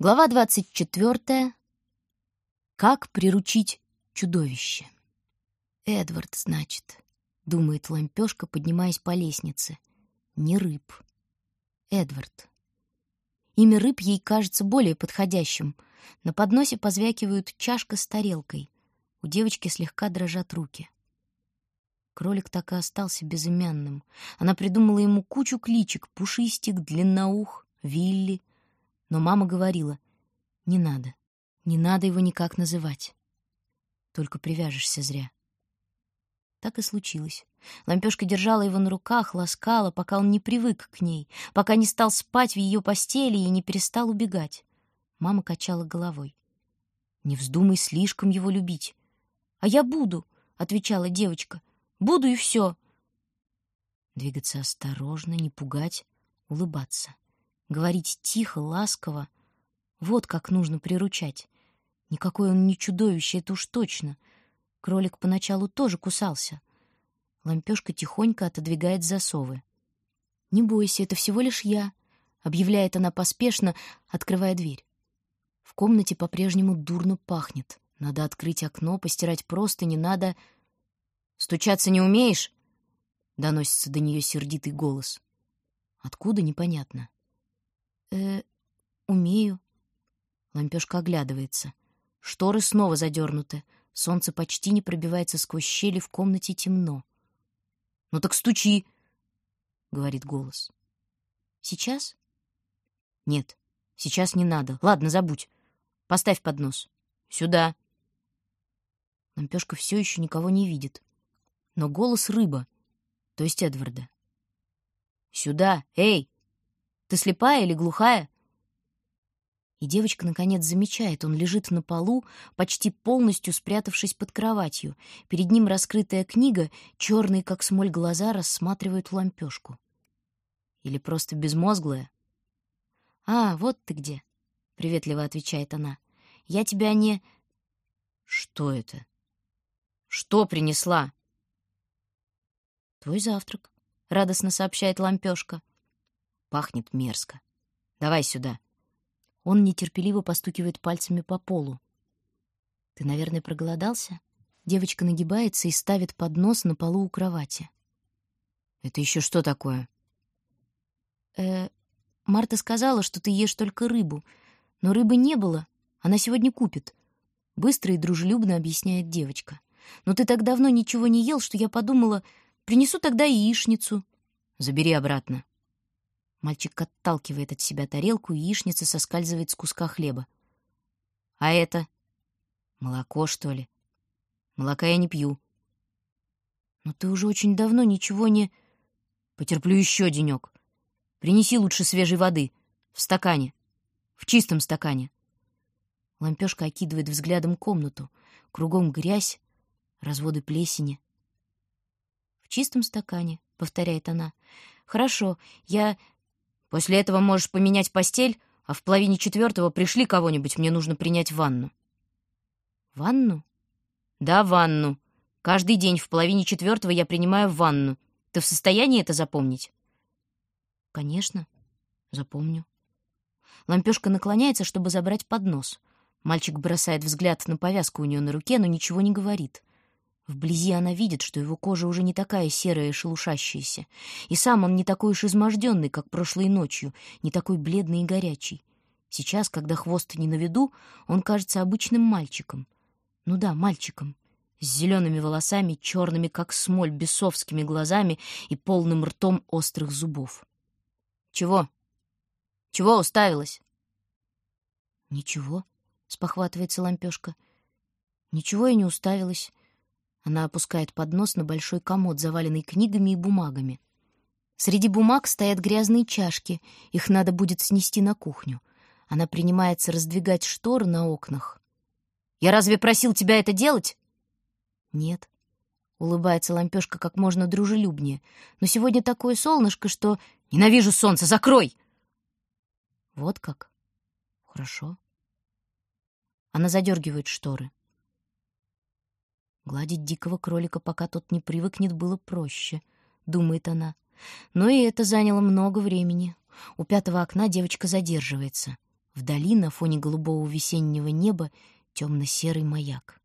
Глава двадцать четвертая. Как приручить чудовище? Эдвард, значит, думает лампёшка, поднимаясь по лестнице. Не рыб. Эдвард. Имя рыб ей кажется более подходящим. На подносе позвякивают чашка с тарелкой. У девочки слегка дрожат руки. Кролик так и остался безымянным. Она придумала ему кучу кличек: Пушистик, Длинноух, Вилли, но мама говорила, не надо, не надо его никак называть. Только привяжешься зря. Так и случилось. Лампёшка держала его на руках, ласкала, пока он не привык к ней, пока не стал спать в ее постели и не перестал убегать. Мама качала головой. «Не вздумай слишком его любить». «А я буду», — отвечала девочка. «Буду и все». Двигаться осторожно, не пугать, улыбаться говорить тихо, ласково. Вот как нужно приручать. Никакой он не чудовище, это уж точно. Кролик поначалу тоже кусался. Лампёшка тихонько отодвигает засовы. «Не бойся, это всего лишь я», — объявляет она поспешно, открывая дверь. В комнате по-прежнему дурно пахнет. Надо открыть окно, постирать просто, не надо... «Стучаться не умеешь?» — доносится до нее сердитый голос. Откуда — непонятно э умею». Лампёшка оглядывается. Шторы снова задернуты. Солнце почти не пробивается сквозь щели, в комнате темно. «Ну так стучи!» — говорит голос. «Сейчас?» «Нет, сейчас не надо. Ладно, забудь. Поставь поднос. Сюда!» Лампёшка все еще никого не видит. Но голос рыба, то есть Эдварда. «Сюда! Эй!» Ты слепая или глухая?» И девочка, наконец, замечает, он лежит на полу, почти полностью спрятавшись под кроватью. Перед ним раскрытая книга, черные, как смоль, глаза рассматривают лампешку. Или просто безмозглая? «А, вот ты где!» — приветливо отвечает она. «Я тебя не...» «Что это? Что принесла?» «Твой завтрак», — радостно сообщает лампешка. Пахнет мерзко. Давай сюда. Он нетерпеливо постукивает пальцами по полу. Ты, наверное, проголодался? Девочка нагибается и ставит поднос на полу у кровати. Это еще что такое? Э, Марта сказала, что ты ешь только рыбу, но рыбы не было. Она сегодня купит. Быстро и дружелюбно объясняет девочка. Но ты так давно ничего не ел, что я подумала, принесу тогда яичницу. Забери обратно. Мальчик отталкивает от себя тарелку, яичница соскальзывает с куска хлеба. «А это? Молоко, что ли? Молока я не пью». «Но ты уже очень давно ничего не...» «Потерплю еще денек. Принеси лучше свежей воды. В стакане. В чистом стакане». Лампешка окидывает взглядом комнату. Кругом грязь, разводы плесени. «В чистом стакане», — повторяет она. «Хорошо, я После этого можешь поменять постель, а в половине четвертого пришли кого-нибудь, мне нужно принять ванну». «Ванну?» «Да, ванну. Каждый день в половине четвертого я принимаю ванну. Ты в состоянии это запомнить?» «Конечно, запомню». Лампешка наклоняется, чтобы забрать поднос. Мальчик бросает взгляд на повязку у нее на руке, но ничего не говорит. Вблизи она видит, что его кожа уже не такая серая и шелушащаяся, и сам он не такой уж изможденный, как прошлой ночью, не такой бледный и горячий. Сейчас, когда хвост не на виду, он кажется обычным мальчиком. Ну да, мальчиком. С зелеными волосами, черными, как смоль, бесовскими глазами и полным ртом острых зубов. «Чего? Чего уставилась?» «Ничего», — спохватывается лампешка. «Ничего я не уставилась. Она опускает поднос на большой комод, заваленный книгами и бумагами. Среди бумаг стоят грязные чашки, их надо будет снести на кухню. Она принимается раздвигать шторы на окнах. «Я разве просил тебя это делать?» «Нет», — улыбается лампешка как можно дружелюбнее. «Но сегодня такое солнышко, что...» «Ненавижу солнце! Закрой!» «Вот как? Хорошо». Она задергивает шторы. Гладить дикого кролика, пока тот не привыкнет, было проще, думает она. Но и это заняло много времени. У пятого окна девочка задерживается. Вдали, на фоне голубого весеннего неба, темно-серый маяк.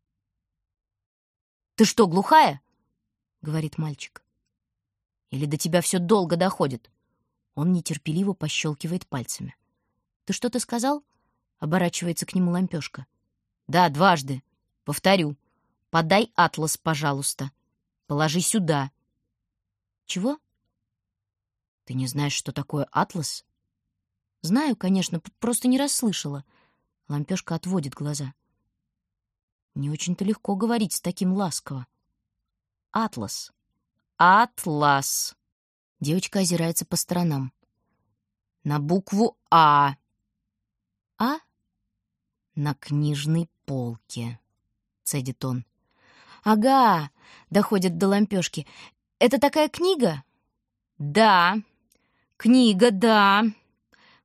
«Ты что, глухая?» — говорит мальчик. «Или до тебя все долго доходит?» Он нетерпеливо пощелкивает пальцами. «Ты что-то сказал?» — оборачивается к нему лампешка. «Да, дважды. Повторю. Подай атлас, пожалуйста. Положи сюда». «Чего?» «Ты не знаешь, что такое атлас?» «Знаю, конечно, просто не расслышала». Лампешка отводит глаза. Не очень-то легко говорить с таким ласково. «Атлас». «Атлас». Девочка озирается по сторонам. «На букву А». «А?» «На книжной полке», — цедит он. «Ага», — доходит до лампешки. «Это такая книга?» «Да, книга, да».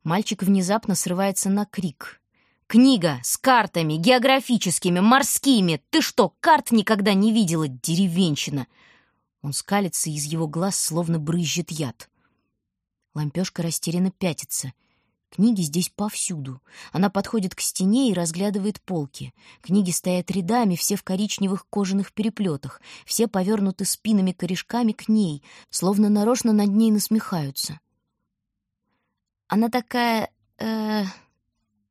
Мальчик внезапно срывается на крик. «Книга с картами, географическими, морскими! Ты что, карт никогда не видела, деревенщина?» Он скалится, из его глаз словно брызжет яд. Лампешка растерянно пятится — Книги здесь повсюду. Она подходит к стене и разглядывает полки. Книги стоят рядами, все в коричневых кожаных переплетах, все повернуты спинами корешками к ней, словно нарочно над ней насмехаются. Она такая... э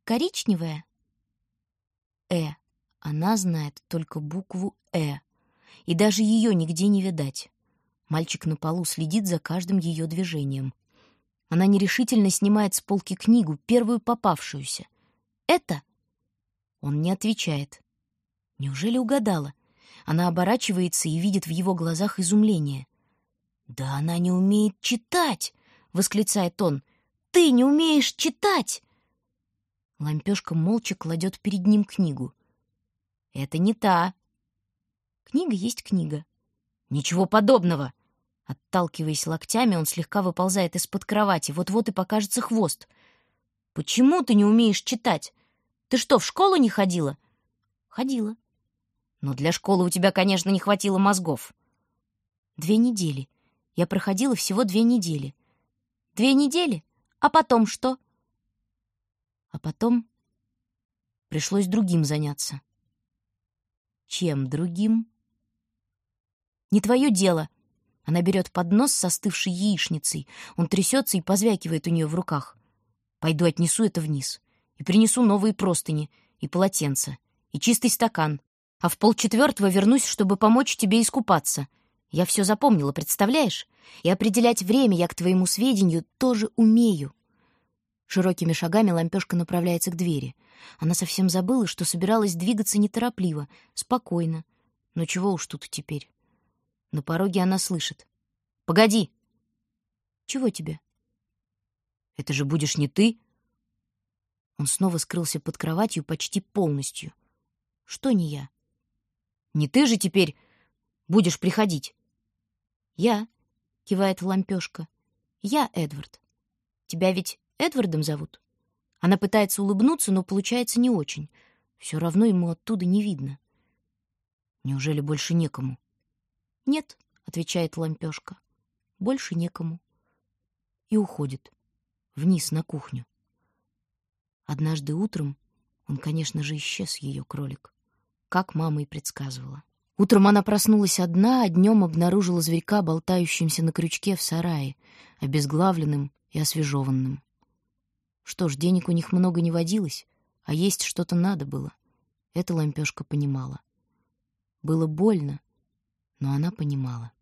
коричневая? «Э». Она знает только букву «э». И даже ее нигде не видать. Мальчик на полу следит за каждым ее движением. Она нерешительно снимает с полки книгу, первую попавшуюся. «Это?» Он не отвечает. Неужели угадала? Она оборачивается и видит в его глазах изумление. «Да она не умеет читать!» — восклицает он. «Ты не умеешь читать!» Лампешка молча кладет перед ним книгу. «Это не та!» Книга есть книга. «Ничего подобного!» Отталкиваясь локтями, он слегка выползает из-под кровати. Вот-вот и покажется хвост. «Почему ты не умеешь читать? Ты что, в школу не ходила?» «Ходила». «Но для школы у тебя, конечно, не хватило мозгов». «Две недели. Я проходила всего две недели». «Две недели? А потом что?» А потом пришлось другим заняться. «Чем другим?» «Не твое дело», она берет поднос с остывшей яичницей. Он трясется и позвякивает у нее в руках. Пойду отнесу это вниз. И принесу новые простыни, и полотенца, и чистый стакан. А в полчетвертого вернусь, чтобы помочь тебе искупаться. Я все запомнила, представляешь? И определять время я, к твоему сведению, тоже умею. Широкими шагами лампешка направляется к двери. Она совсем забыла, что собиралась двигаться неторопливо, спокойно. Но чего уж тут теперь? На пороге она слышит. «Погоди!» «Чего тебе?» «Это же будешь не ты!» Он снова скрылся под кроватью почти полностью. «Что не я?» «Не ты же теперь будешь приходить?» «Я», — кивает лампешка. «Я Эдвард. Тебя ведь Эдвардом зовут?» Она пытается улыбнуться, но получается не очень. Все равно ему оттуда не видно. Неужели больше некому? «Нет», — отвечает лампешка, — «больше некому». И уходит вниз на кухню. Однажды утром он, конечно же, исчез, ее кролик, как мама и предсказывала. Утром она проснулась одна, а днем обнаружила зверька, болтающимся на крючке в сарае, обезглавленным и освежеванным. Что ж, денег у них много не водилось, а есть что-то надо было. Это лампешка понимала. Было больно, но она понимала.